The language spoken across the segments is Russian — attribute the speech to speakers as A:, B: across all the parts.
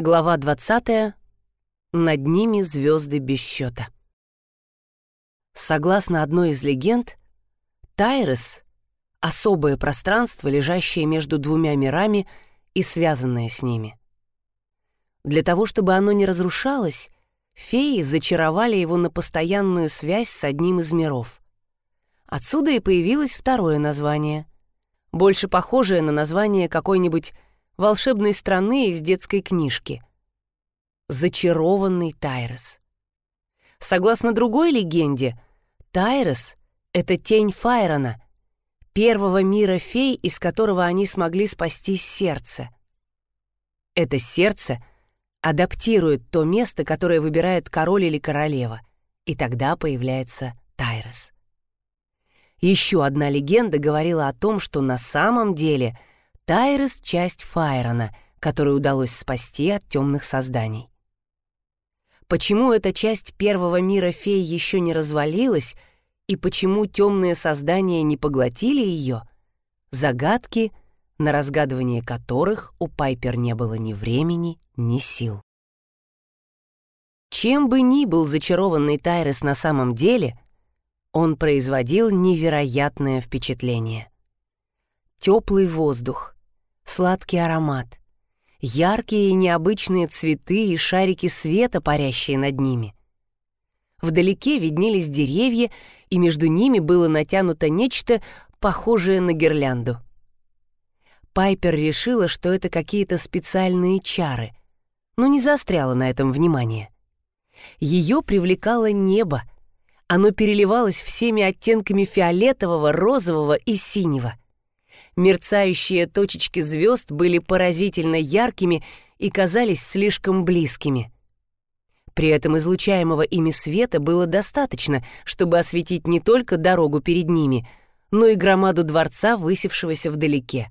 A: Глава 20. Над ними звезды без счета. Согласно одной из легенд, Тайрес — особое пространство, лежащее между двумя мирами и связанное с ними. Для того, чтобы оно не разрушалось, феи зачаровали его на постоянную связь с одним из миров. Отсюда и появилось второе название, больше похожее на название какой-нибудь волшебной страны из детской книжки. Зачарованный Тайрос. Согласно другой легенде, Тайрос — это тень Файрона, первого мира фей, из которого они смогли спасти сердце. Это сердце адаптирует то место, которое выбирает король или королева, и тогда появляется Тайрос. Еще одна легенда говорила о том, что на самом деле — Тайрес — часть Файрона, которую удалось спасти от темных созданий. Почему эта часть первого мира фей еще не развалилась, и почему темные создания не поглотили ее — загадки, на разгадывание которых у Пайпер не было ни времени, ни сил. Чем бы ни был зачарованный Тайрес на самом деле, он производил невероятное впечатление. Теплый воздух, сладкий аромат, яркие и необычные цветы и шарики света, парящие над ними. Вдалеке виднелись деревья, и между ними было натянуто нечто, похожее на гирлянду. Пайпер решила, что это какие-то специальные чары, но не заостряла на этом внимание. Ее привлекало небо. Оно переливалось всеми оттенками фиолетового, розового и синего — Мерцающие точечки звезд были поразительно яркими и казались слишком близкими. При этом излучаемого ими света было достаточно, чтобы осветить не только дорогу перед ними, но и громаду дворца, высевшегося вдалеке.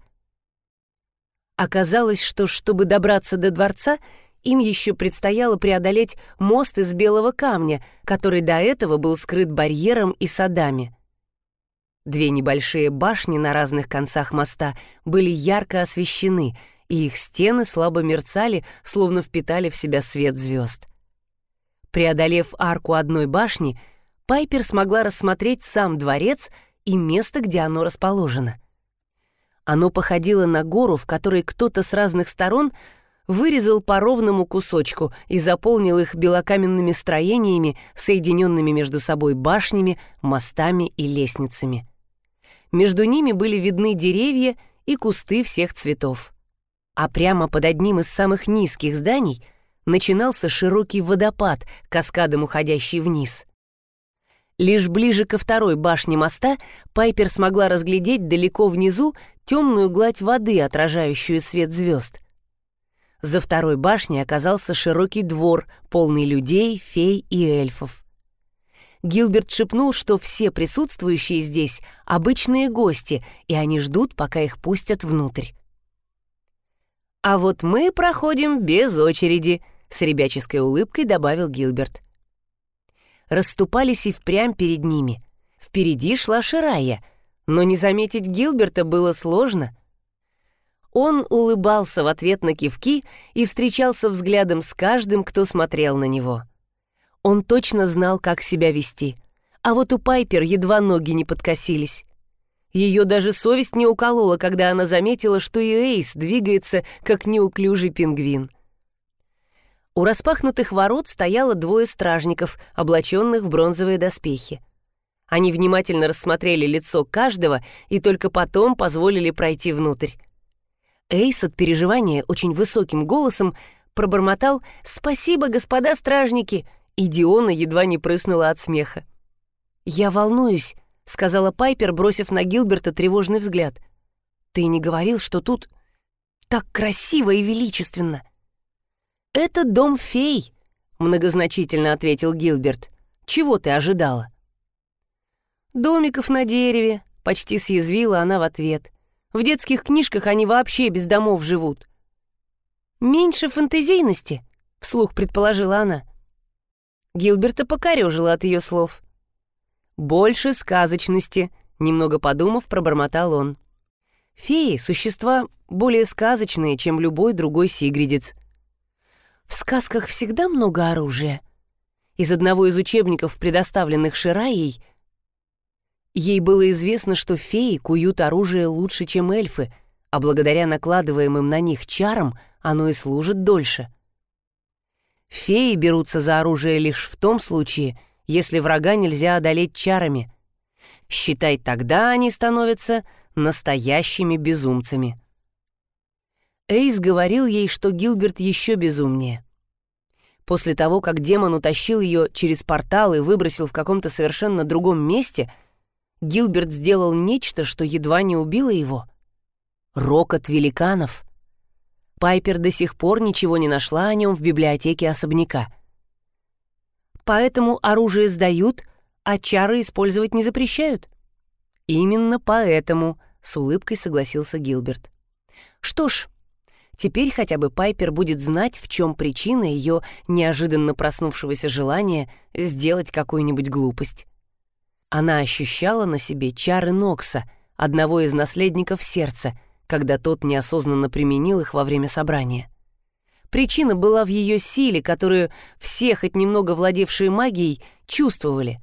A: Оказалось, что, чтобы добраться до дворца, им еще предстояло преодолеть мост из белого камня, который до этого был скрыт барьером и садами. Две небольшие башни на разных концах моста были ярко освещены, и их стены слабо мерцали, словно впитали в себя свет звезд. Преодолев арку одной башни, Пайпер смогла рассмотреть сам дворец и место, где оно расположено. Оно походило на гору, в которой кто-то с разных сторон вырезал по ровному кусочку и заполнил их белокаменными строениями, соединенными между собой башнями, мостами и лестницами. Между ними были видны деревья и кусты всех цветов. А прямо под одним из самых низких зданий начинался широкий водопад, каскадом уходящий вниз. Лишь ближе ко второй башне моста Пайпер смогла разглядеть далеко внизу темную гладь воды, отражающую свет звезд. За второй башней оказался широкий двор, полный людей, фей и эльфов. Гилберт шепнул, что все присутствующие здесь — обычные гости, и они ждут, пока их пустят внутрь. «А вот мы проходим без очереди», — с ребяческой улыбкой добавил Гилберт. Расступались и впрямь перед ними. Впереди шла Ширая, но не заметить Гилберта было сложно. Он улыбался в ответ на кивки и встречался взглядом с каждым, кто смотрел на него. — он точно знал, как себя вести. А вот у Пайпер едва ноги не подкосились. Ее даже совесть не уколола, когда она заметила, что и Эйс двигается, как неуклюжий пингвин. У распахнутых ворот стояло двое стражников, облаченных в бронзовые доспехи. Они внимательно рассмотрели лицо каждого и только потом позволили пройти внутрь. Эйс от переживания очень высоким голосом пробормотал «Спасибо, господа стражники!» И Диона едва не прыснула от смеха. «Я волнуюсь», — сказала Пайпер, бросив на Гилберта тревожный взгляд. «Ты не говорил, что тут так красиво и величественно?» «Это дом фей», — многозначительно ответил Гилберт. «Чего ты ожидала?» «Домиков на дереве», — почти съязвила она в ответ. «В детских книжках они вообще без домов живут». «Меньше фантазийности», — вслух предположила она. Гилберта покорежило от ее слов. «Больше сказочности», — немного подумав, пробормотал он. «Феи — существа более сказочные, чем любой другой сигридец». В сказках всегда много оружия. Из одного из учебников, предоставленных Шираей, ей было известно, что феи куют оружие лучше, чем эльфы, а благодаря накладываемым на них чарам оно и служит дольше. Феи берутся за оружие лишь в том случае, если врага нельзя одолеть чарами. Считай, тогда они становятся настоящими безумцами. Эйс говорил ей, что Гилберт еще безумнее. После того, как демон утащил ее через портал и выбросил в каком-то совершенно другом месте, Гилберт сделал нечто, что едва не убило его. Рокот великанов. Пайпер до сих пор ничего не нашла о нем в библиотеке особняка. Поэтому оружие сдают, а чары использовать не запрещают. Именно поэтому, с улыбкой согласился Гилберт. Что ж, Теперь хотя бы Пайпер будет знать, в чем причина ее неожиданно проснувшегося желания сделать какую-нибудь глупость. Она ощущала на себе чары Нокса, одного из наследников сердца, когда тот неосознанно применил их во время собрания. Причина была в ее силе, которую все, хоть немного владевшие магией, чувствовали.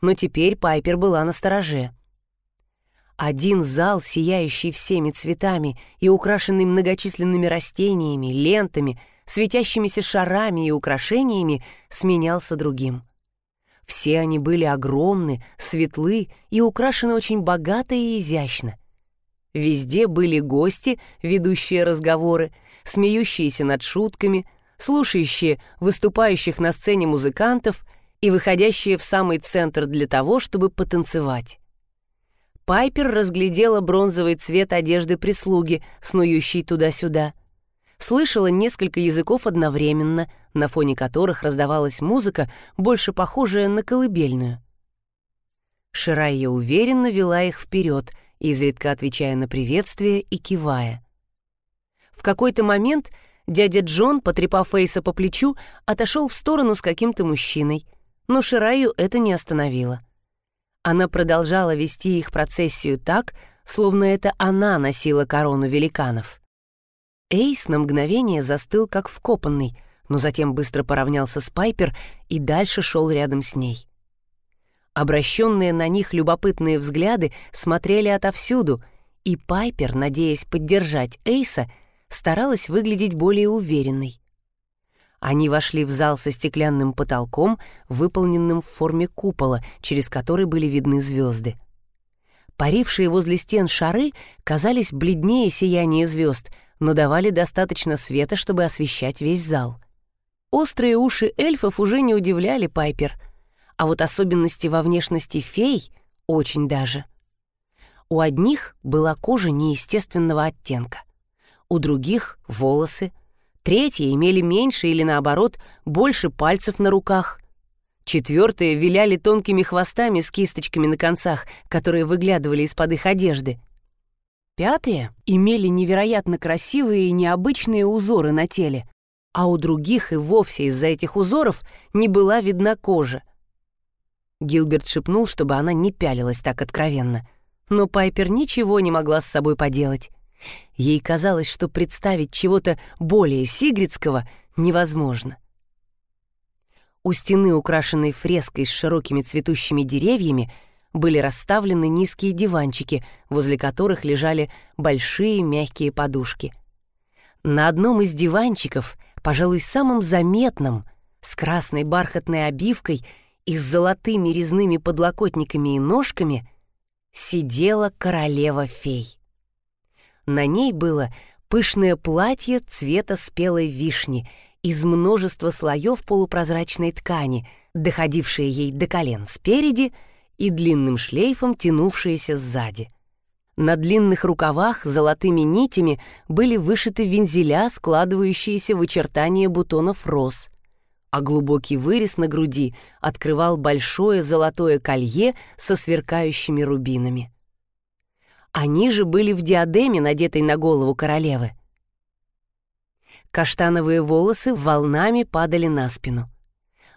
A: Но теперь Пайпер была на стороже. Один зал, сияющий всеми цветами и украшенный многочисленными растениями, лентами, светящимися шарами и украшениями, сменялся другим. Все они были огромны, светлы и украшены очень богато и изящно. Везде были гости, ведущие разговоры, смеющиеся над шутками, слушающие выступающих на сцене музыкантов и выходящие в самый центр для того, чтобы потанцевать. Пайпер разглядела бронзовый цвет одежды прислуги, снующей туда-сюда. Слышала несколько языков одновременно, на фоне которых раздавалась музыка, больше похожая на колыбельную. Ширайя уверенно вела их вперед, изредка отвечая на приветствие и кивая. В какой-то момент дядя Джон, потрепав Фейса по плечу, отошел в сторону с каким-то мужчиной, но Шираю это не остановило — она продолжала вести их процессию так, словно это она носила корону великанов. Эйс на мгновение застыл как вкопанный, но затем быстро поравнялся с Пайпер и дальше шел рядом с ней. Обращенные на них любопытные взгляды смотрели отовсюду, и Пайпер, надеясь поддержать Эйса, старалась выглядеть более уверенной. Они вошли в зал со стеклянным потолком, выполненным в форме купола, через который были видны звезды. Парившие возле стен шары казались бледнее сияния звезд, но давали достаточно света, чтобы освещать весь зал. Острые уши эльфов уже не удивляли Пайпер, а вот особенности во внешности фей очень даже. У одних была кожа неестественного оттенка, у других — волосы, Третьи имели меньше или, наоборот, больше пальцев на руках. Четвертые виляли тонкими хвостами с кисточками на концах, которые выглядывали из-под их одежды. Пятые имели невероятно красивые и необычные узоры на теле, а у других и вовсе из-за этих узоров не была видна кожа. Гилберт шепнул, чтобы она не пялилась так откровенно, но Пайпер ничего не могла с собой поделать. Ей казалось, что представить чего-то более сигридского невозможно. У стены, украшенной фреской с широкими цветущими деревьями, были расставлены низкие диванчики, возле которых лежали большие мягкие подушки. На одном из диванчиков, пожалуй, самым заметным, с красной бархатной обивкой и с золотыми резными подлокотниками и ножками, сидела королева-фей. На ней было пышное платье цвета спелой вишни из множества слоев полупрозрачной ткани, доходившее ей до колен спереди и длинным шлейфом тянувшееся сзади. На длинных рукавах золотыми нитями были вышиты вензеля, складывающиеся в очертания бутонов роз, а глубокий вырез на груди открывал большое золотое колье со сверкающими рубинами. Они же были в диадеме, надетой на голову королевы. Каштановые волосы волнами падали на спину.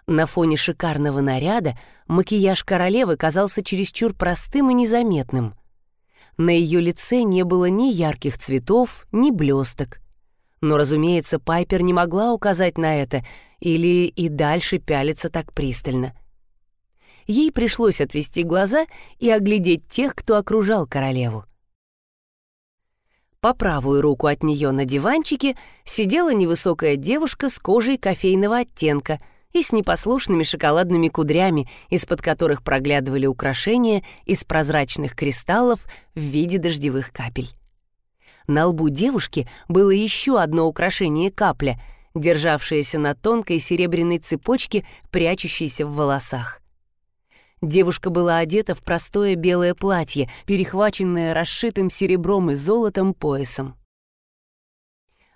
A: На фоне шикарного наряда макияж королевы казался чересчур простым и незаметным. На ее лице не было ни ярких цветов, ни блесток. Но, разумеется, Пайпер не могла указать на это или и дальше пялиться так пристально. Ей пришлось отвести глаза и оглядеть тех, кто окружал королеву. По правую руку от нее на диванчике сидела невысокая девушка с кожей кофейного оттенка и с непослушными шоколадными кудрями, из-под которых проглядывали украшения из прозрачных кристаллов в виде дождевых капель. На лбу девушки было еще одно украшение капля, державшееся на тонкой серебряной цепочке, прячущейся в волосах. Девушка была одета в простое белое платье, перехваченное расшитым серебром и золотом поясом.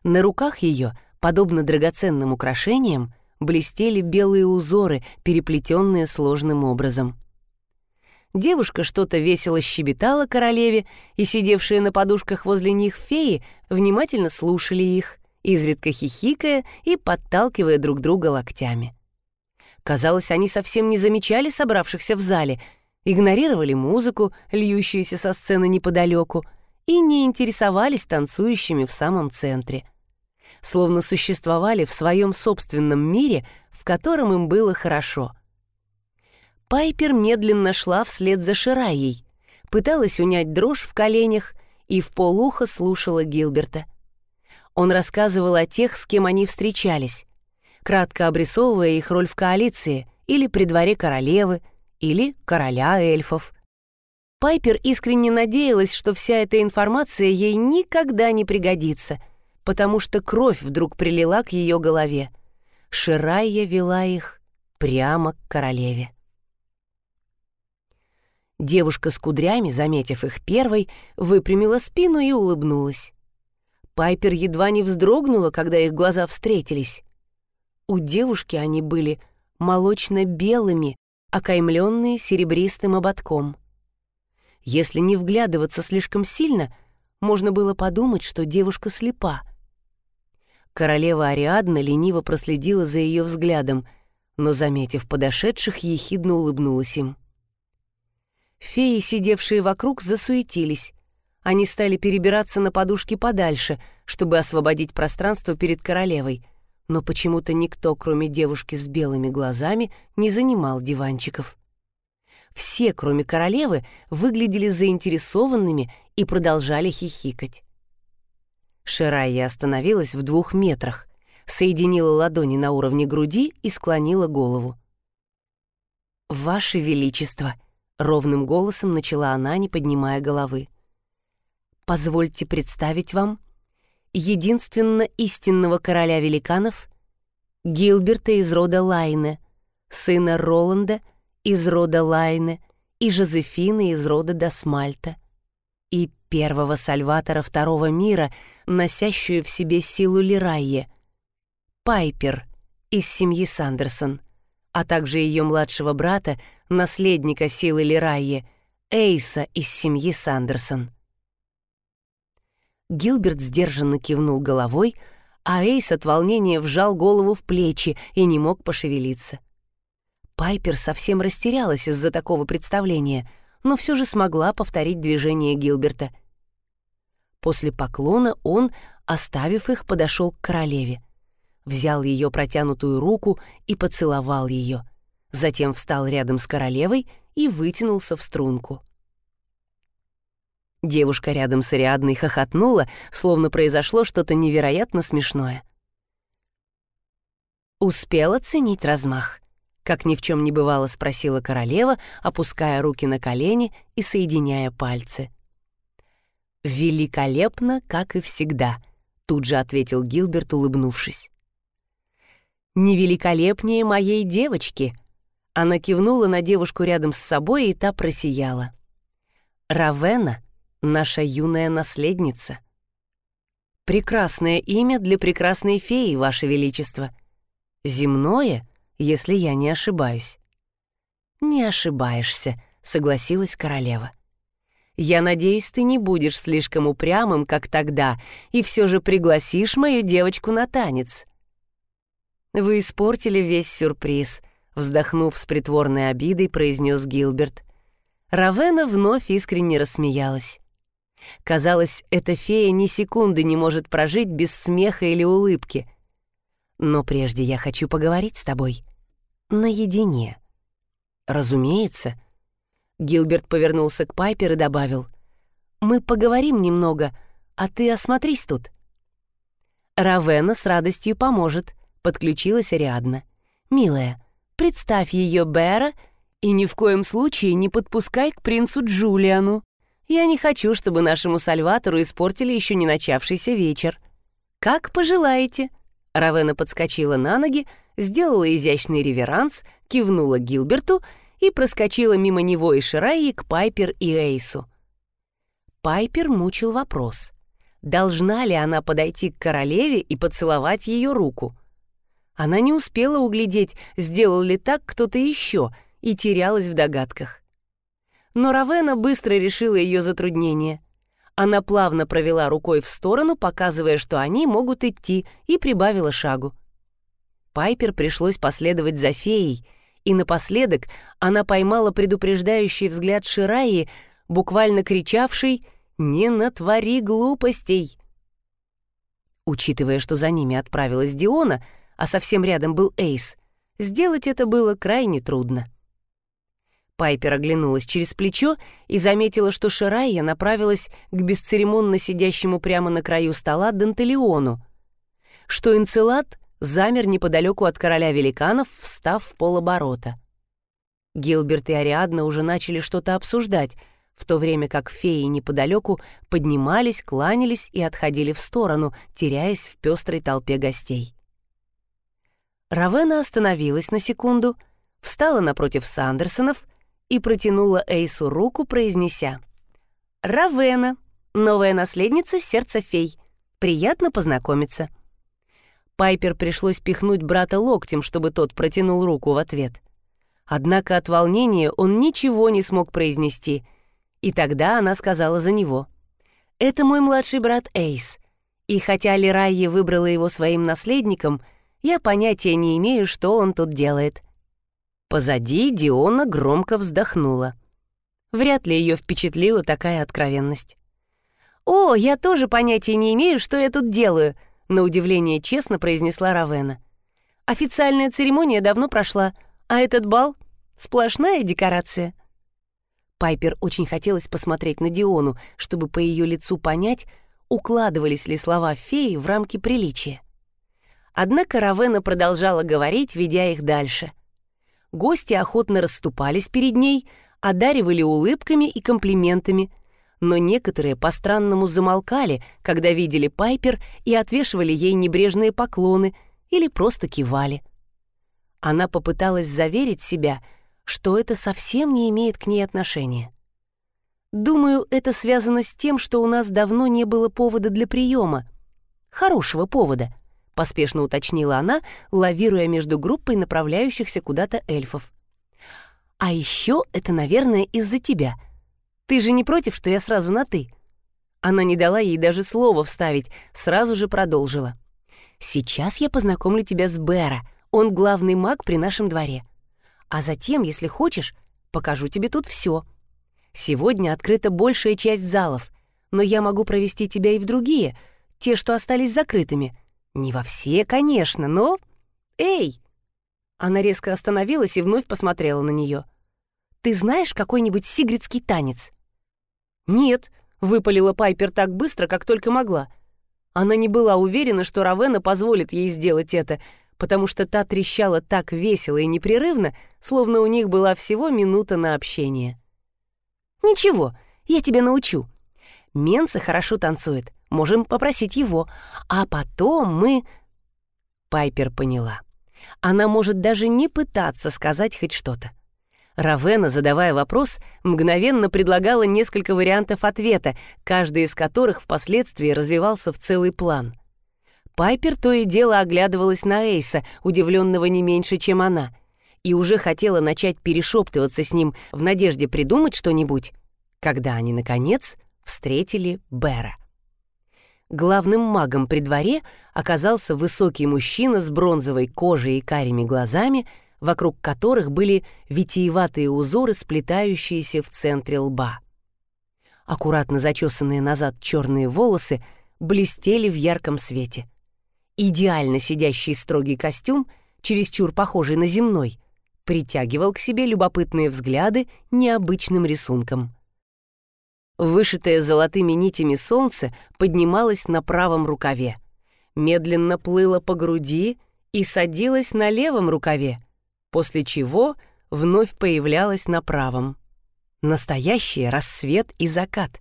A: На руках ее, подобно драгоценным украшениям, блестели белые узоры, переплетенные сложным образом. Девушка что-то весело щебетала королеве, и сидевшие на подушках возле них феи внимательно слушали их, изредка хихикая и подталкивая друг друга локтями. Казалось, они совсем не замечали собравшихся в зале, игнорировали музыку, льющуюся со сцены неподалеку, и не интересовались танцующими в самом центре. Словно существовали в своем собственном мире, в котором им было хорошо. Пайпер медленно шла вслед за Шираей, пыталась унять дрожь в коленях и в полухо слушала Гилберта. Он рассказывал о тех, с кем они встречались, кратко обрисовывая их роль в коалиции или при дворе королевы, или короля эльфов. Пайпер искренне надеялась, что вся эта информация ей никогда не пригодится, потому что кровь вдруг прилила к ее голове. Ширайя вела их прямо к королеве. Девушка с кудрями, заметив их первой, выпрямила спину и улыбнулась. Пайпер едва не вздрогнула, когда их глаза встретились. У девушки они были молочно-белыми, окаймленные серебристым ободком. Если не вглядываться слишком сильно, можно было подумать, что девушка слепа. Королева Ариадна лениво проследила за ее взглядом, но, заметив подошедших, ехидно улыбнулась им. Феи, сидевшие вокруг, засуетились. Они стали перебираться на подушки подальше, чтобы освободить пространство перед королевой — но почему-то никто, кроме девушки с белыми глазами, не занимал диванчиков. Все, кроме королевы, выглядели заинтересованными и продолжали хихикать. Ширайя остановилась в двух метрах, соединила ладони на уровне груди и склонила голову. «Ваше Величество!» — ровным голосом начала она, не поднимая головы. «Позвольте представить вам единственно истинного короля великанов, Гилберта из рода Лайне, сына Роланда из рода Лайне и Жозефины из рода Дасмальта, и первого сальватора второго мира, носящую в себе силу Лирайе, Пайпер из семьи Сандерсон, а также ее младшего брата, наследника силы Лирайе, Эйса из семьи Сандерсон. Гилберт сдержанно кивнул головой, а Эйс от волнения вжал голову в плечи и не мог пошевелиться. Пайпер совсем растерялась из-за такого представления, но все же смогла повторить движение Гилберта. После поклона он, оставив их, подошел к королеве. Взял ее протянутую руку и поцеловал ее. Затем встал рядом с королевой и вытянулся в струнку. Девушка рядом с Ариадной хохотнула, словно произошло что-то невероятно смешное. «Успел оценить размах?» Как ни в чем не бывало, спросила королева, опуская руки на колени и соединяя пальцы. «Великолепно, как и всегда», — тут же ответил Гилберт, улыбнувшись. «Не великолепнее моей девочки», — она кивнула на девушку рядом с собой, и та просияла. «Равена наша юная наследница. Прекрасное имя для прекрасной феи, Ваше Величество. Земное, если я не ошибаюсь. Не ошибаешься, согласилась королева. Я надеюсь, ты не будешь слишком упрямым, как тогда, и все же пригласишь мою девочку на танец. Вы испортили весь сюрприз, вздохнув с притворной обидой, произнес Гилберт. Равена вновь искренне рассмеялась. Казалось, эта фея ни секунды не может прожить без смеха или улыбки. Но прежде я хочу поговорить с тобой. Наедине. Разумеется. Гилберт повернулся к Пайпер и добавил. Мы поговорим немного, а ты осмотрись тут. Равена с радостью поможет, подключилась Ариадна. Милая, представь ее Бера и ни в коем случае не подпускай к принцу Джулиану. Я не хочу, чтобы нашему Сальватору испортили еще не начавшийся вечер. Как пожелаете. Равена подскочила на ноги, сделала изящный реверанс, кивнула Гилберту и проскочила мимо него и Шираи к Пайпер и Эйсу. Пайпер мучил вопрос. Должна ли она подойти к королеве и поцеловать ее руку? Она не успела углядеть, сделал ли так кто-то еще, и терялась в догадках. Но Равена быстро решила ее затруднение. Она плавно провела рукой в сторону, показывая, что они могут идти, и прибавила шагу. Пайпер пришлось последовать за феей, и напоследок она поймала предупреждающий взгляд Шираи, буквально кричавший «Не натвори глупостей!». Учитывая, что за ними отправилась Диона, а совсем рядом был Эйс, сделать это было крайне трудно. Пайпер оглянулась через плечо и заметила, что Ширайя направилась к бесцеремонно сидящему прямо на краю стола Дантелеону, что Энцелад замер неподалеку от короля великанов, встав в полоборота. Гилберт и Ариадна уже начали что-то обсуждать, в то время как феи неподалеку поднимались, кланялись и отходили в сторону, теряясь в пестрой толпе гостей. Равена остановилась на секунду, встала напротив Сандерсонов и протянула Эйсу руку, произнеся «Равена, новая наследница сердца фей. Приятно познакомиться». Пайпер пришлось пихнуть брата локтем, чтобы тот протянул руку в ответ. Однако от волнения он ничего не смог произнести, и тогда она сказала за него. «Это мой младший брат Эйс, и хотя Лирайе выбрала его своим наследником, я понятия не имею, что он тут делает. Позади Диона громко вздохнула. Вряд ли ее впечатлила такая откровенность. «О, я тоже понятия не имею, что я тут делаю», — на удивление честно произнесла Равена. «Официальная церемония давно прошла, а этот бал — сплошная декорация». Пайпер очень хотелось посмотреть на Диону, чтобы по ее лицу понять, укладывались ли слова феи в рамки приличия. Однако Равена продолжала говорить, ведя их дальше — Гости охотно расступались перед ней, одаривали улыбками и комплиментами, но некоторые по-странному замолкали, когда видели Пайпер и отвешивали ей небрежные поклоны или просто кивали. Она попыталась заверить себя, что это совсем не имеет к ней отношения. Думаю, это связано с тем, что у нас давно не было повода для приема. Хорошего повода — поспешно уточнила она, лавируя между группой направляющихся куда-то эльфов. «А еще это, наверное, из-за тебя. Ты же не против, что я сразу на «ты»?» Она не дала ей даже слова вставить, сразу же продолжила. «Сейчас я познакомлю тебя с Бера, он главный маг при нашем дворе. А затем, если хочешь, покажу тебе тут все. Сегодня открыта большая часть залов, но я могу провести тебя и в другие, те, что остались закрытыми. Не во все, конечно, но... Эй! Она резко остановилась и вновь посмотрела на нее. Ты знаешь какой-нибудь сигридский танец? Нет, выпалила Пайпер так быстро, как только могла. Она не была уверена, что Равена позволит ей сделать это, потому что та трещала так весело и непрерывно, словно у них была всего минута на общение. «Ничего, я тебя научу. Менса хорошо танцует. Можем попросить его. А потом мы...» Пайпер поняла. Она может даже не пытаться сказать хоть что-то. Равена, задавая вопрос, мгновенно предлагала несколько вариантов ответа, каждый из которых впоследствии развивался в целый план. Пайпер то и дело оглядывалась на Эйса, удивленного не меньше, чем она, и уже хотела начать перешептываться с ним в надежде придумать что-нибудь, когда они, наконец, встретили Бера. Главным магом при дворе оказался высокий мужчина с бронзовой кожей и карими глазами, вокруг которых были витиеватые узоры, сплетающиеся в центре лба. Аккуратно зачесанные назад черные волосы блестели в ярком свете. Идеально сидящий строгий костюм, чересчур похожий на земной, притягивал к себе любопытные взгляды необычным рисунком. Вышитое золотыми нитями солнце поднималось на правом рукаве, медленно плыло по груди и садилось на левом рукаве, после чего вновь появлялось на правом. Настоящий рассвет и закат.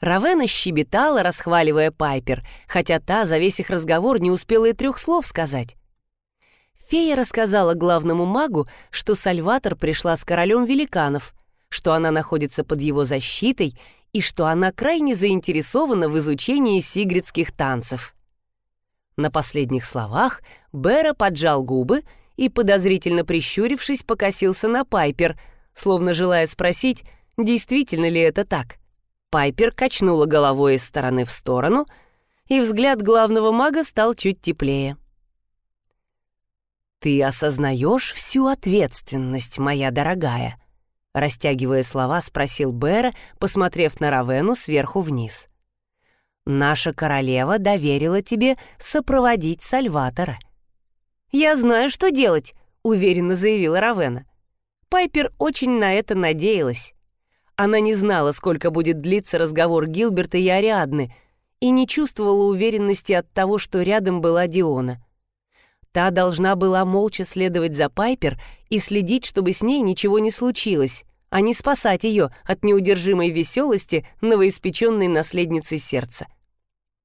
A: Равена щебетала, расхваливая Пайпер, хотя та за весь их разговор не успела и трех слов сказать. Фея рассказала главному магу, что Сальватор пришла с королем великанов, что она находится под его защитой и что она крайне заинтересована в изучении сигридских танцев. На последних словах Бера поджал губы и, подозрительно прищурившись, покосился на Пайпер, словно желая спросить, действительно ли это так. Пайпер качнула головой из стороны в сторону, и взгляд главного мага стал чуть теплее. «Ты осознаешь всю ответственность, моя дорогая?» Растягивая слова, спросил Бера, посмотрев на Равену сверху вниз. «Наша королева доверила тебе сопроводить Сальватора». «Я знаю, что делать», — уверенно заявила Равена. Пайпер очень на это надеялась. Она не знала, сколько будет длиться разговор Гилберта и Ариадны, и не чувствовала уверенности от того, что рядом была Диона. Та должна была молча следовать за Пайпер и следить, чтобы с ней ничего не случилось, а не спасать ее от неудержимой веселости новоиспеченной наследницы сердца.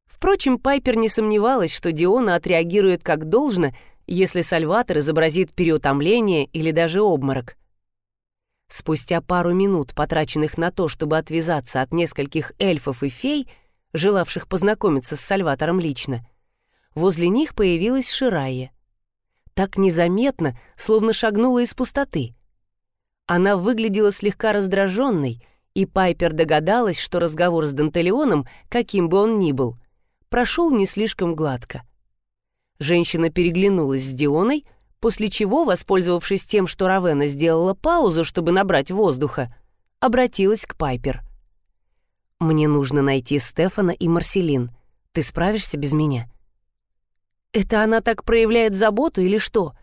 A: Впрочем, Пайпер не сомневалась, что Диона отреагирует как должно, если Сальватор изобразит переутомление или даже обморок. Спустя пару минут, потраченных на то, чтобы отвязаться от нескольких эльфов и фей, желавших познакомиться с Сальватором лично, возле них появилась Ширайя так незаметно, словно шагнула из пустоты. Она выглядела слегка раздраженной, и Пайпер догадалась, что разговор с Дантелеоном, каким бы он ни был, прошел не слишком гладко. Женщина переглянулась с Дионой, после чего, воспользовавшись тем, что Равена сделала паузу, чтобы набрать воздуха, обратилась к Пайпер. «Мне нужно найти Стефана и Марселин. Ты справишься без меня?» Это она так проявляет заботу или что?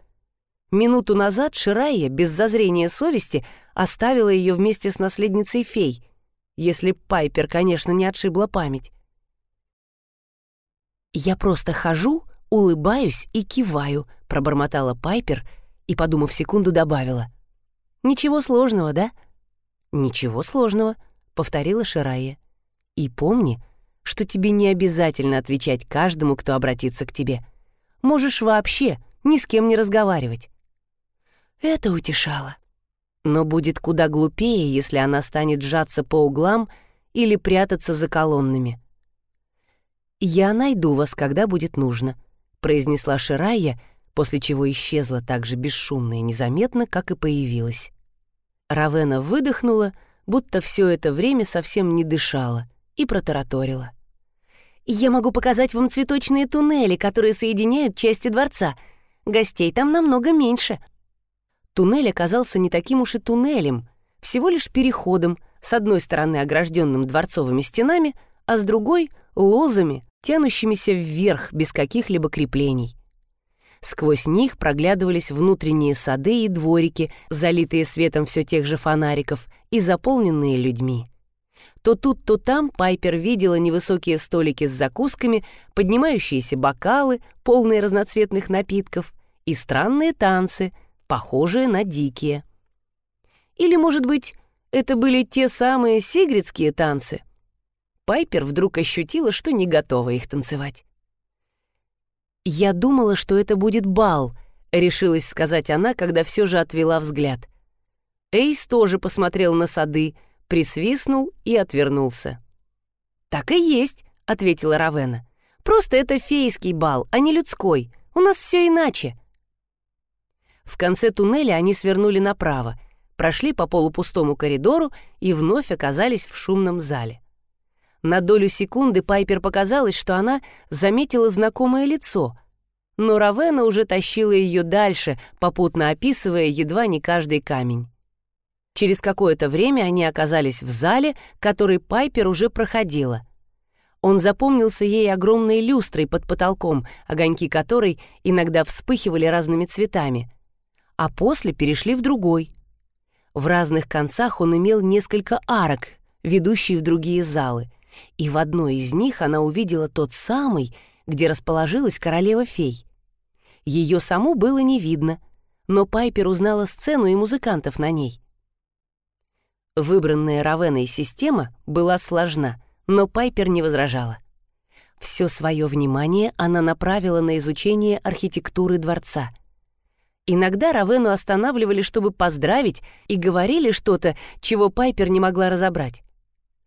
A: Минуту назад Ширайя, без зазрения совести, оставила ее вместе с наследницей фей, если Пайпер, конечно, не отшибла память. «Я просто хожу, улыбаюсь и киваю», — пробормотала Пайпер и, подумав секунду, добавила. «Ничего сложного, да?» «Ничего сложного», — повторила Ширайя. «И помни, что тебе не обязательно отвечать каждому, кто обратится к тебе» можешь вообще ни с кем не разговаривать. Это утешало. Но будет куда глупее, если она станет сжаться по углам или прятаться за колоннами. «Я найду вас, когда будет нужно», — произнесла Ширайя, после чего исчезла так же бесшумно и незаметно, как и появилась. Равена выдохнула, будто все это время совсем не дышала, и протараторила. Я могу показать вам цветочные туннели, которые соединяют части дворца. Гостей там намного меньше». Туннель оказался не таким уж и туннелем, всего лишь переходом, с одной стороны огражденным дворцовыми стенами, а с другой — лозами, тянущимися вверх без каких-либо креплений. Сквозь них проглядывались внутренние сады и дворики, залитые светом все тех же фонариков и заполненные людьми. То тут, то там Пайпер видела невысокие столики с закусками, поднимающиеся бокалы, полные разноцветных напитков, и странные танцы, похожие на дикие. Или, может быть, это были те самые сигридские танцы? Пайпер вдруг ощутила, что не готова их танцевать. «Я думала, что это будет бал», — решилась сказать она, когда все же отвела взгляд. Эйс тоже посмотрел на сады, присвистнул и отвернулся. «Так и есть», — ответила Равена. «Просто это фейский бал, а не людской. У нас все иначе». В конце туннеля они свернули направо, прошли по полупустому коридору и вновь оказались в шумном зале. На долю секунды Пайпер показалось, что она заметила знакомое лицо, но Равена уже тащила ее дальше, попутно описывая едва не каждый камень. Через какое-то время они оказались в зале, который Пайпер уже проходила. Он запомнился ей огромной люстрой под потолком, огоньки которой иногда вспыхивали разными цветами. А после перешли в другой. В разных концах он имел несколько арок, ведущие в другие залы, и в одной из них она увидела тот самый, где расположилась королева-фей. Ее саму было не видно, но Пайпер узнала сцену и музыкантов на ней. Выбранная Равеной система была сложна, но Пайпер не возражала. Все свое внимание она направила на изучение архитектуры дворца. Иногда Равену останавливали, чтобы поздравить, и говорили что-то, чего Пайпер не могла разобрать.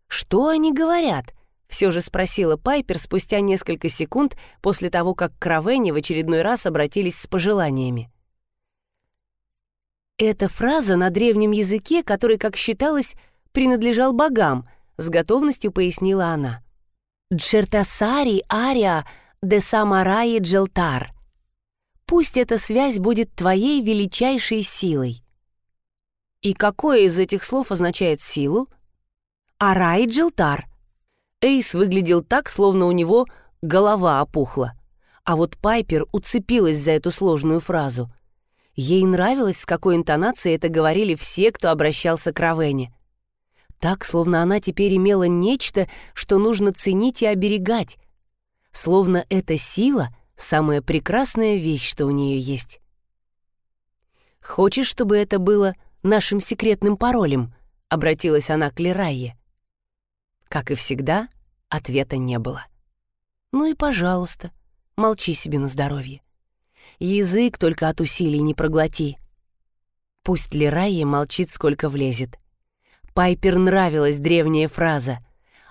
A: «Что они говорят?» — все же спросила Пайпер спустя несколько секунд после того, как к Равене в очередной раз обратились с пожеланиями. «Это фраза на древнем языке, который, как считалось, принадлежал богам», — с готовностью пояснила она. «Джертасари ария де самараи джелтар». Пусть эта связь будет твоей величайшей силой. И какое из этих слов означает силу? Арай Джилтар. Эйс выглядел так, словно у него голова опухла. А вот Пайпер уцепилась за эту сложную фразу. Ей нравилось, с какой интонацией это говорили все, кто обращался к Равене. Так, словно она теперь имела нечто, что нужно ценить и оберегать. Словно эта сила — самая прекрасная вещь, что у нее есть. «Хочешь, чтобы это было нашим секретным паролем?» — обратилась она к Лерайе. Как и всегда, ответа не было. «Ну и пожалуйста, молчи себе на здоровье. Язык только от усилий не проглоти. Пусть Лерайя молчит, сколько влезет. Пайпер нравилась древняя фраза.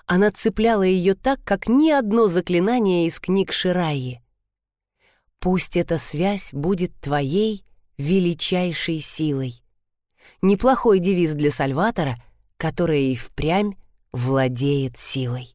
A: Она цепляла ее так, как ни одно заклинание из книг Шираи. «Пусть эта связь будет твоей величайшей силой». Неплохой девиз для Сальватора, которая и впрямь владеет силой.